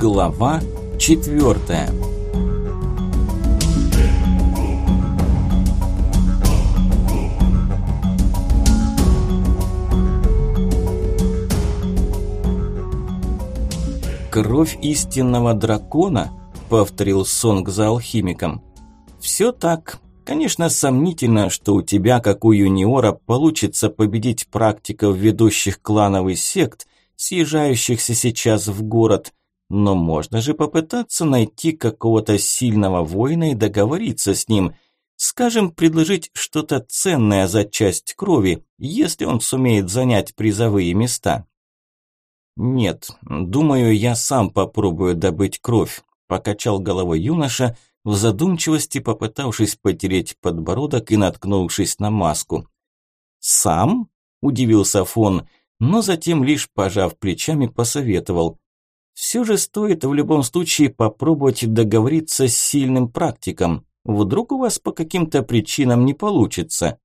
Глава четвертая. «Кровь истинного дракона?» – повторил Сонг за алхимиком. «Все так. Конечно, сомнительно, что у тебя, как у юниора, получится победить практиков ведущих клановый сект, съезжающихся сейчас в город, но можно же попытаться найти какого-то сильного воина и договориться с ним. Скажем, предложить что-то ценное за часть крови, если он сумеет занять призовые места». «Нет, думаю, я сам попробую добыть кровь», – покачал головой юноша – в задумчивости попытавшись потереть подбородок и наткнувшись на маску. «Сам?» – удивился Фон, но затем лишь пожав плечами посоветовал. «Все же стоит в любом случае попробовать договориться с сильным практиком. Вдруг у вас по каким-то причинам не получится?»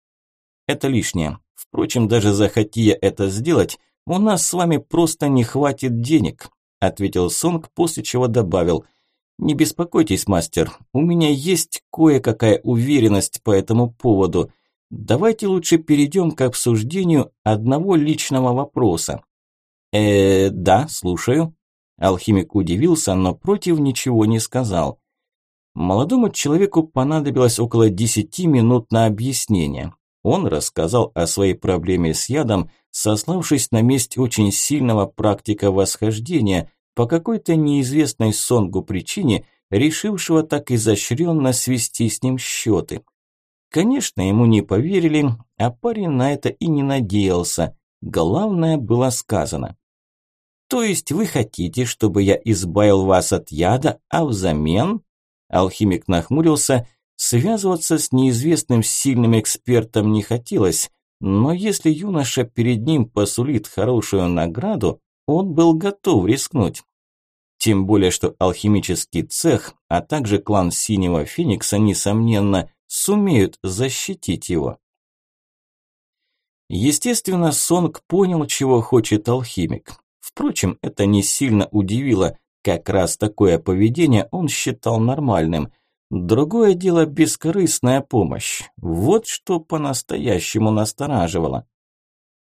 «Это лишнее. Впрочем, даже захоти я это сделать, у нас с вами просто не хватит денег», – ответил Сонг, после чего добавил – не беспокойтесь, мастер, у меня есть кое-какая уверенность по этому поводу. Давайте лучше перейдем к обсуждению одного личного вопроса. Э, да, слушаю. Алхимик удивился, но против ничего не сказал. Молодому человеку понадобилось около десяти минут на объяснение. Он рассказал о своей проблеме с ядом, сославшись на месть очень сильного практика восхождения, по какой-то неизвестной Сонгу причине, решившего так изощренно свести с ним счеты. Конечно, ему не поверили, а парень на это и не надеялся. Главное было сказано. «То есть вы хотите, чтобы я избавил вас от яда, а взамен...» Алхимик нахмурился. Связываться с неизвестным сильным экспертом не хотелось, но если юноша перед ним посулит хорошую награду, он был готов рискнуть. Тем более, что алхимический цех, а также клан Синего Феникса, несомненно, сумеют защитить его. Естественно, Сонг понял, чего хочет алхимик. Впрочем, это не сильно удивило, как раз такое поведение он считал нормальным. Другое дело – бескорыстная помощь. Вот что по-настоящему настораживало.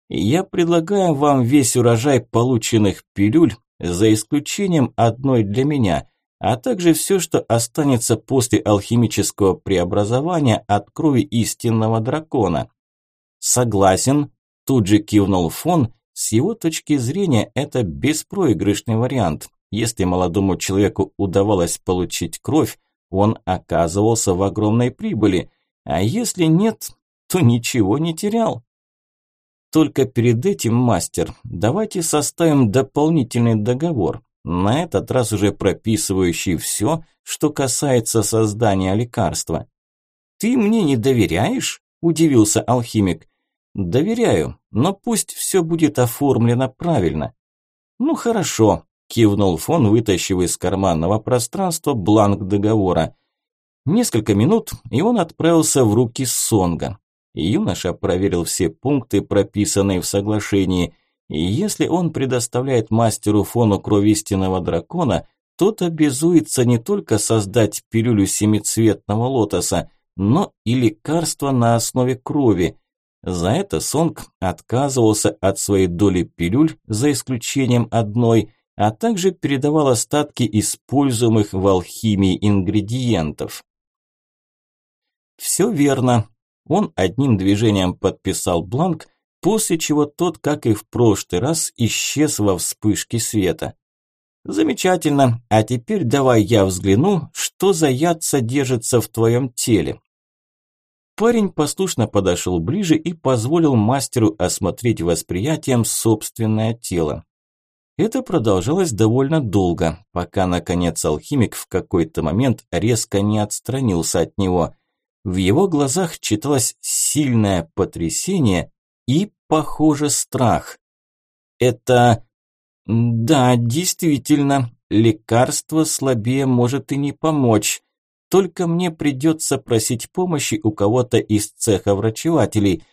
Я предлагаю вам весь урожай полученных пилюль, за исключением одной для меня, а также все, что останется после алхимического преобразования от крови истинного дракона. Согласен, тут же кивнул Фон, с его точки зрения это беспроигрышный вариант. Если молодому человеку удавалось получить кровь, он оказывался в огромной прибыли, а если нет, то ничего не терял. Только перед этим, мастер, давайте составим дополнительный договор, на этот раз уже прописывающий все, что касается создания лекарства. «Ты мне не доверяешь?» – удивился алхимик. «Доверяю, но пусть все будет оформлено правильно». «Ну хорошо», – кивнул фон, вытащив из карманного пространства бланк договора. Несколько минут, и он отправился в руки Сонга. Юноша проверил все пункты, прописанные в соглашении, и если он предоставляет мастеру фону кровь истинного дракона, тот обязуется не только создать пилюлю семицветного лотоса, но и лекарство на основе крови. За это Сонг отказывался от своей доли пилюль, за исключением одной, а также передавал остатки используемых в алхимии ингредиентов. Все верно, он одним движением подписал бланк, после чего тот, как и в прошлый раз, исчез во вспышке света. «Замечательно, а теперь давай я взгляну, что за яд содержится в твоем теле». Парень послушно подошел ближе и позволил мастеру осмотреть восприятием собственное тело. Это продолжалось довольно долго, пока, наконец, алхимик в какой-то момент резко не отстранился от него – в его глазах читалось сильное потрясение и, похоже, страх. Это... Да, действительно, лекарство слабее может и не помочь. Только мне придется просить помощи у кого-то из цеха врачевателей.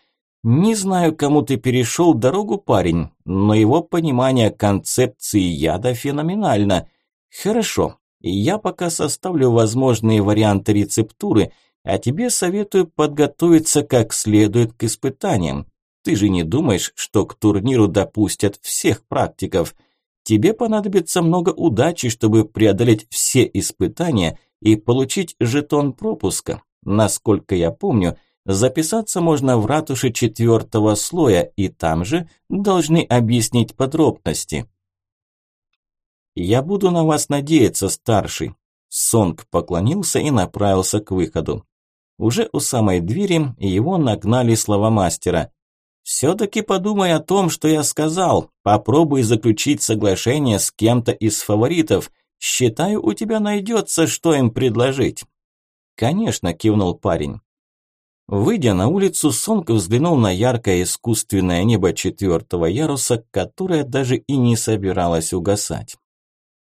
Не знаю, кому ты перешел дорогу, парень, но его понимание концепции яда феноменально. Хорошо, я пока составлю возможные варианты рецептуры, а тебе советую подготовиться как следует к испытаниям. Ты же не думаешь, что к турниру допустят всех практиков. Тебе понадобится много удачи, чтобы преодолеть все испытания и получить жетон пропуска. Насколько я помню, записаться можно в ратуше четвертого слоя, и там же должны объяснить подробности. «Я буду на вас надеяться, старший». Сонг поклонился и направился к выходу. Уже у самой двери его нагнали слова мастера. «Все-таки подумай о том, что я сказал. Попробуй заключить соглашение с кем-то из фаворитов. Считаю, у тебя найдется, что им предложить». «Конечно», – кивнул парень. Выйдя на улицу, Сонг взглянул на яркое искусственное небо четвертого яруса, которое даже и не собиралось угасать.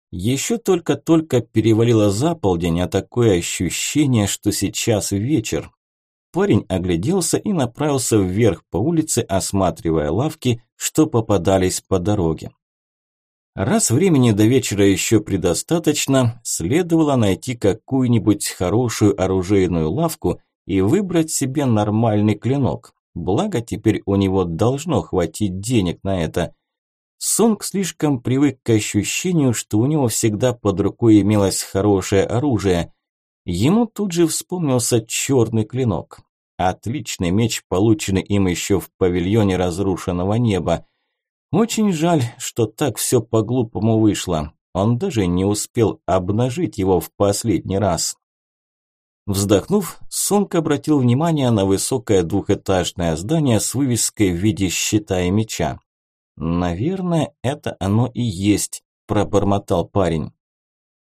Еще только-только перевалило за полдень, а такое ощущение, что сейчас вечер. Парень огляделся и направился вверх по улице, осматривая лавки, что попадались по дороге. Раз времени до вечера еще предостаточно, следовало найти какую-нибудь хорошую оружейную лавку и выбрать себе нормальный клинок. Благо теперь у него должно хватить денег на это. Сонг слишком привык к ощущению, что у него всегда под рукой имелось хорошее оружие. Ему тут же вспомнился черный клинок. Отличный меч, полученный им еще в павильоне разрушенного неба. Очень жаль, что так все по-глупому вышло. Он даже не успел обнажить его в последний раз. Вздохнув, Сонг обратил внимание на высокое двухэтажное здание с вывеской в виде щита и меча. «Наверное, это оно и есть», – пробормотал парень.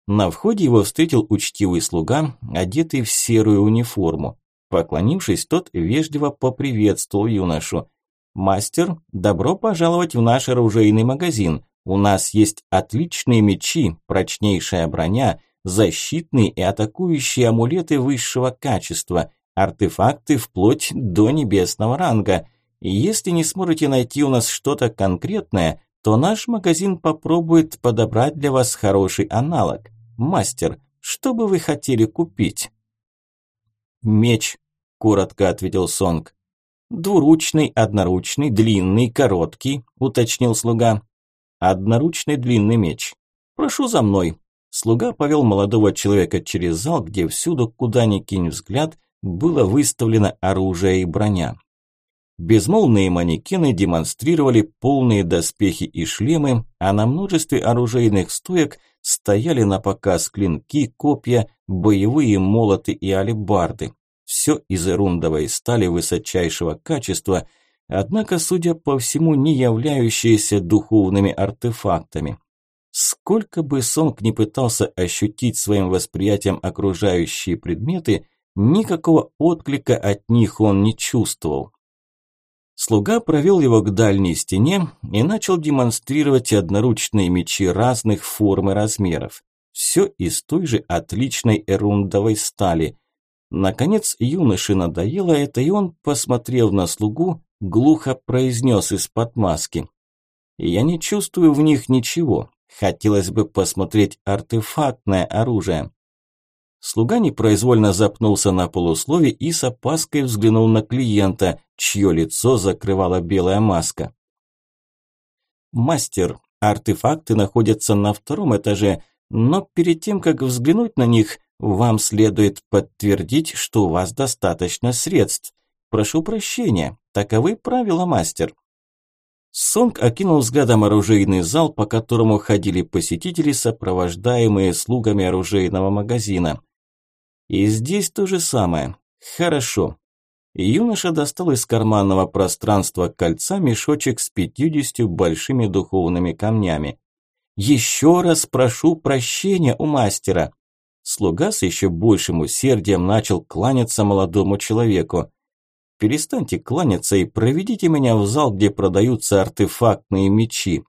На входе его встретил учтивый слуга, одетый в серую униформу. Поклонившись, тот вежливо поприветствовал юношу. «Мастер, добро пожаловать в наш оружейный магазин. У нас есть отличные мечи, прочнейшая броня, защитные и атакующие амулеты высшего качества, артефакты вплоть до небесного ранга. И если не сможете найти у нас что-то конкретное, то наш магазин попробует подобрать для вас хороший аналог. Мастер, что бы вы хотели купить? Меч, коротко ответил Сонг. Двуручный, одноручный, длинный, короткий, уточнил слуга. Одноручный длинный меч. Прошу за мной. Слуга повел молодого человека через зал, где всюду, куда ни кинь взгляд, было выставлено оружие и броня. Безмолвные манекены демонстрировали полные доспехи и шлемы, а на множестве оружейных стоек стояли на показ клинки, копья, боевые молоты и алебарды. Все из эрундовой стали высочайшего качества, однако, судя по всему, не являющиеся духовными артефактами. Сколько бы Сонг не пытался ощутить своим восприятием окружающие предметы, никакого отклика от них он не чувствовал. Слуга провел его к дальней стене и начал демонстрировать одноручные мечи разных форм и размеров. Все из той же отличной эрундовой стали. Наконец юноше надоело это, и он, посмотрев на слугу, глухо произнес из-под маски. «Я не чувствую в них ничего. Хотелось бы посмотреть артефактное оружие». Слуга непроизвольно запнулся на полуслове и с опаской взглянул на клиента, чье лицо закрывала белая маска. «Мастер, артефакты находятся на втором этаже, но перед тем, как взглянуть на них, вам следует подтвердить, что у вас достаточно средств. Прошу прощения, таковы правила, мастер». Сонг окинул взглядом оружейный зал, по которому ходили посетители, сопровождаемые слугами оружейного магазина. И здесь то же самое. Хорошо. Юноша достал из карманного пространства кольца мешочек с пятьюдесятью большими духовными камнями. «Еще раз прошу прощения у мастера». Слуга с еще большим усердием начал кланяться молодому человеку. «Перестаньте кланяться и проведите меня в зал, где продаются артефактные мечи».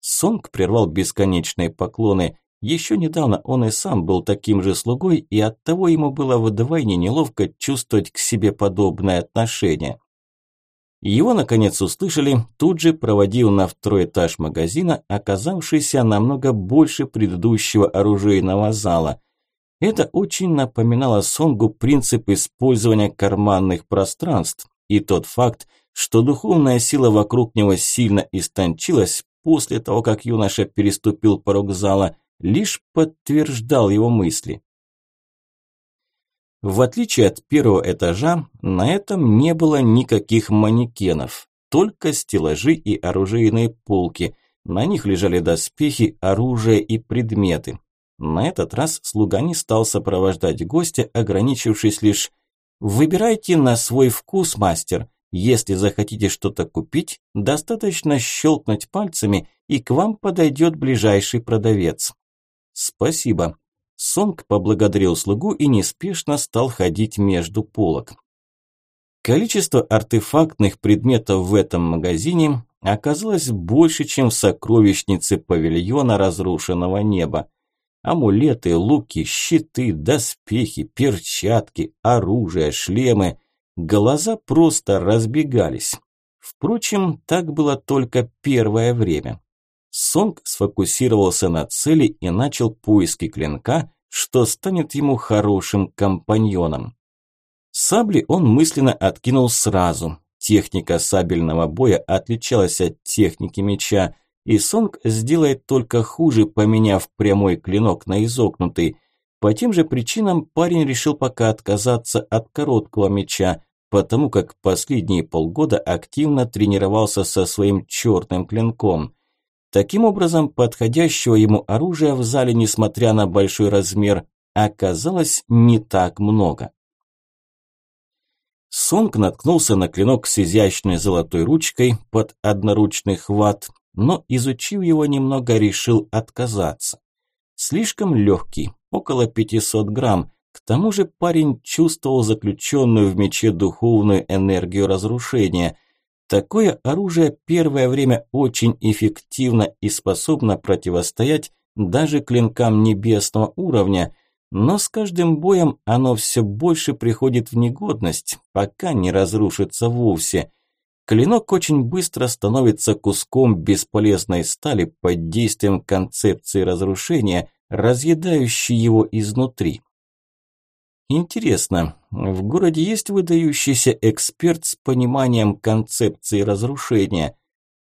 Сонг прервал бесконечные поклоны. Еще недавно он и сам был таким же слугой, и оттого ему было вдвойне неловко чувствовать к себе подобное отношение. Его, наконец, услышали, тут же проводил на второй этаж магазина, оказавшийся намного больше предыдущего оружейного зала. Это очень напоминало Сонгу принцип использования карманных пространств и тот факт, что духовная сила вокруг него сильно истончилась после того, как юноша переступил порог зала, лишь подтверждал его мысли. В отличие от первого этажа, на этом не было никаких манекенов, только стеллажи и оружейные полки. На них лежали доспехи, оружие и предметы. На этот раз слуга не стал сопровождать гостя, ограничившись лишь «Выбирайте на свой вкус, мастер. Если захотите что-то купить, достаточно щелкнуть пальцами, и к вам подойдет ближайший продавец». «Спасибо», Сонг поблагодарил слугу и неспешно стал ходить между полок. Количество артефактных предметов в этом магазине оказалось больше, чем в сокровищнице павильона разрушенного неба. Амулеты, луки, щиты, доспехи, перчатки, оружие, шлемы. Глаза просто разбегались. Впрочем, так было только первое время. Сонг сфокусировался на цели и начал поиски клинка, что станет ему хорошим компаньоном. Сабли он мысленно откинул сразу. Техника сабельного боя отличалась от техники меча, и Сонг сделает только хуже, поменяв прямой клинок на изогнутый. По тем же причинам парень решил пока отказаться от короткого меча, потому как последние полгода активно тренировался со своим черным клинком. Таким образом, подходящего ему оружия в зале, несмотря на большой размер, оказалось не так много. Сонг наткнулся на клинок с изящной золотой ручкой под одноручный хват, но, изучив его немного, решил отказаться. Слишком легкий, около 500 грамм, к тому же парень чувствовал заключенную в мече духовную энергию разрушения – Такое оружие первое время очень эффективно и способно противостоять даже клинкам небесного уровня, но с каждым боем оно все больше приходит в негодность, пока не разрушится вовсе. Клинок очень быстро становится куском бесполезной стали под действием концепции разрушения, разъедающей его изнутри. Интересно, в городе есть выдающийся эксперт с пониманием концепции разрушения?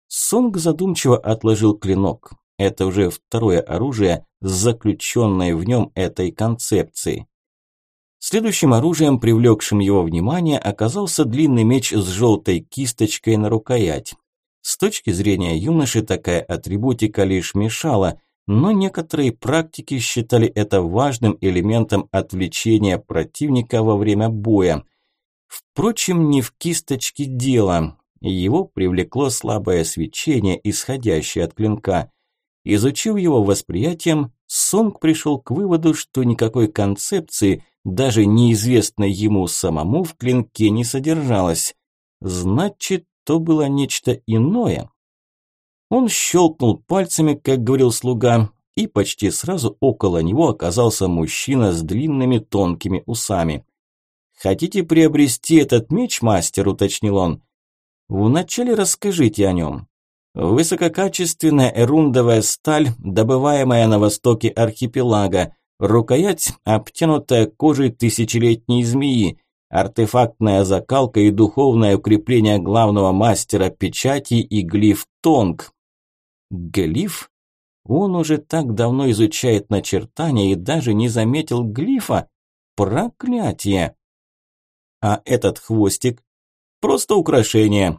Сонг задумчиво отложил клинок. Это уже второе оружие, заключенное в нем этой концепцией. Следующим оружием, привлекшим его внимание, оказался длинный меч с желтой кисточкой на рукоять. С точки зрения юноши такая атрибутика лишь мешала – но некоторые практики считали это важным элементом отвлечения противника во время боя. Впрочем, не в кисточке дело. Его привлекло слабое свечение, исходящее от клинка. Изучив его восприятием, Сонг пришел к выводу, что никакой концепции, даже неизвестной ему самому, в клинке не содержалось. Значит, то было нечто иное. Он щелкнул пальцами, как говорил слуга, и почти сразу около него оказался мужчина с длинными тонкими усами. «Хотите приобрести этот меч, мастер?» – уточнил он. «Вначале расскажите о нем. Высококачественная эрундовая сталь, добываемая на востоке архипелага, рукоять, обтянутая кожей тысячелетней змеи, артефактная закалка и духовное укрепление главного мастера печати и глиф Тонг. Глиф? Он уже так давно изучает начертания и даже не заметил глифа. Проклятие! А этот хвостик? Просто украшение.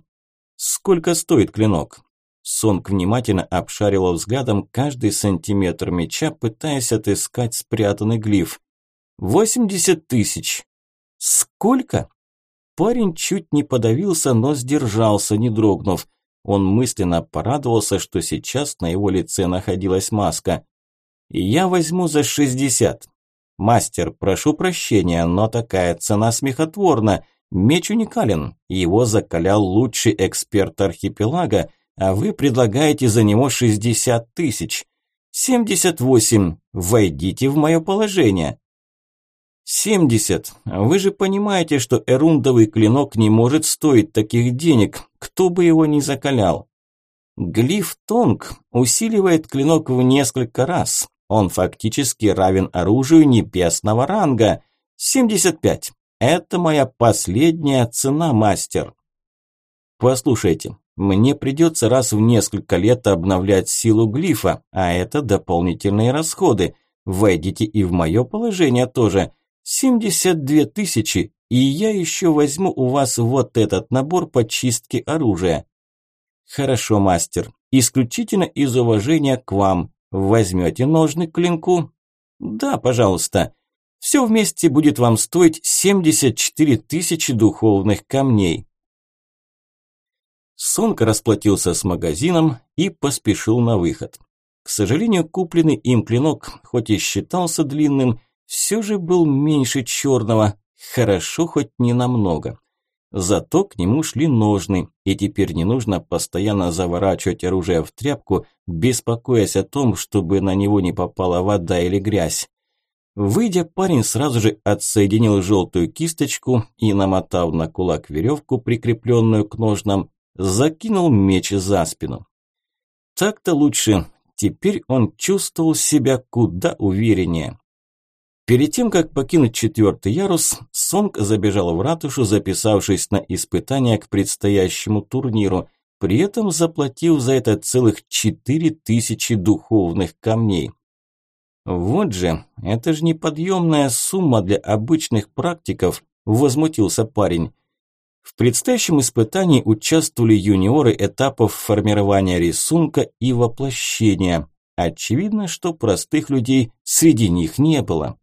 Сколько стоит клинок? Сонг внимательно обшарил взглядом каждый сантиметр меча, пытаясь отыскать спрятанный глиф. «Восемьдесят тысяч!» «Сколько?» Парень чуть не подавился, но сдержался, не дрогнув. Он мысленно порадовался, что сейчас на его лице находилась маска. «Я возьму за шестьдесят. Мастер, прошу прощения, но такая цена смехотворна. Меч уникален, его закалял лучший эксперт архипелага, а вы предлагаете за него шестьдесят тысяч. Семьдесят восемь. Войдите в мое положение». «Семьдесят. Вы же понимаете, что эрундовый клинок не может стоить таких денег, кто бы его ни закалял. Глиф Тонг усиливает клинок в несколько раз. Он фактически равен оружию небесного ранга. 75. Это моя последняя цена, мастер. Послушайте, мне придется раз в несколько лет обновлять силу глифа, а это дополнительные расходы. Войдите и в мое положение тоже. 72 тысячи, и я еще возьму у вас вот этот набор по чистке оружия. Хорошо, мастер, исключительно из уважения к вам. Возьмете ножны к клинку? Да, пожалуйста. Все вместе будет вам стоить 74 тысячи духовных камней. Сонка расплатился с магазином и поспешил на выход. К сожалению, купленный им клинок, хоть и считался длинным, все же был меньше черного, хорошо хоть не намного. Зато к нему шли ножны, и теперь не нужно постоянно заворачивать оружие в тряпку, беспокоясь о том, чтобы на него не попала вода или грязь. Выйдя, парень сразу же отсоединил желтую кисточку и, намотав на кулак веревку, прикрепленную к ножнам, закинул меч за спину. Так-то лучше. Теперь он чувствовал себя куда увереннее. Перед тем, как покинуть четвертый ярус, Сонг забежал в ратушу, записавшись на испытания к предстоящему турниру, при этом заплатив за это целых четыре тысячи духовных камней. Вот же, это же неподъемная сумма для обычных практиков, возмутился парень. В предстоящем испытании участвовали юниоры этапов формирования рисунка и воплощения. Очевидно, что простых людей среди них не было.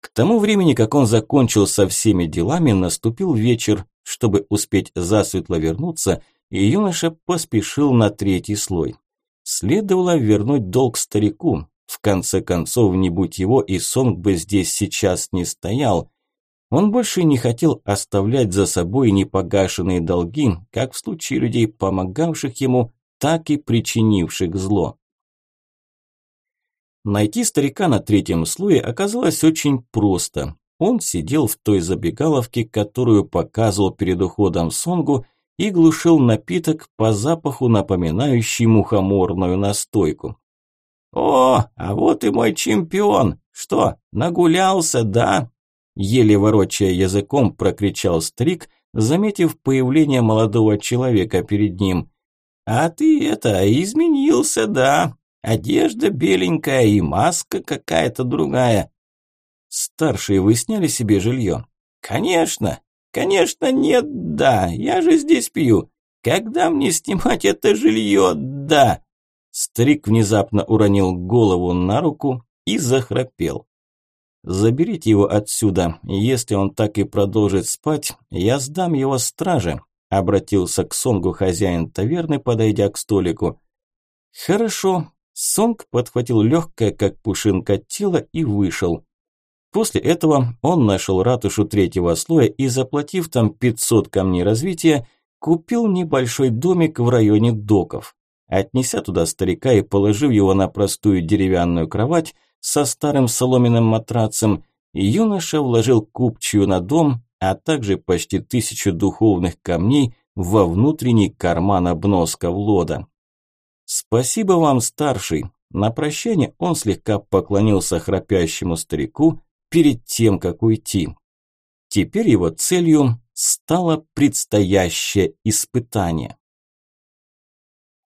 К тому времени, как он закончил со всеми делами, наступил вечер. Чтобы успеть засветло вернуться, и юноша поспешил на третий слой. Следовало вернуть долг старику. В конце концов, не будь его, и Сонг бы здесь сейчас не стоял. Он больше не хотел оставлять за собой непогашенные долги, как в случае людей, помогавших ему, так и причинивших зло. Найти старика на третьем слое оказалось очень просто. Он сидел в той забегаловке, которую показывал перед уходом Сонгу, и глушил напиток по запаху, напоминающий мухоморную настойку. «О, а вот и мой чемпион! Что, нагулялся, да?» Еле ворочая языком, прокричал старик, заметив появление молодого человека перед ним. «А ты это, изменился, да?» Одежда беленькая и маска какая-то другая. Старшие, вы сняли себе жилье? Конечно, конечно нет, да, я же здесь пью. Когда мне снимать это жилье, да? Старик внезапно уронил голову на руку и захрапел. Заберите его отсюда, если он так и продолжит спать, я сдам его страже, обратился к Сонгу хозяин таверны, подойдя к столику. Хорошо, Сонг подхватил легкое, как пушинка, тело и вышел. После этого он нашел ратушу третьего слоя и, заплатив там 500 камней развития, купил небольшой домик в районе доков. Отнеся туда старика и положив его на простую деревянную кровать со старым соломенным матрацем, юноша вложил купчую на дом, а также почти тысячу духовных камней во внутренний карман обноска лода. «Спасибо вам, старший!» На прощание он слегка поклонился храпящему старику перед тем, как уйти. Теперь его целью стало предстоящее испытание.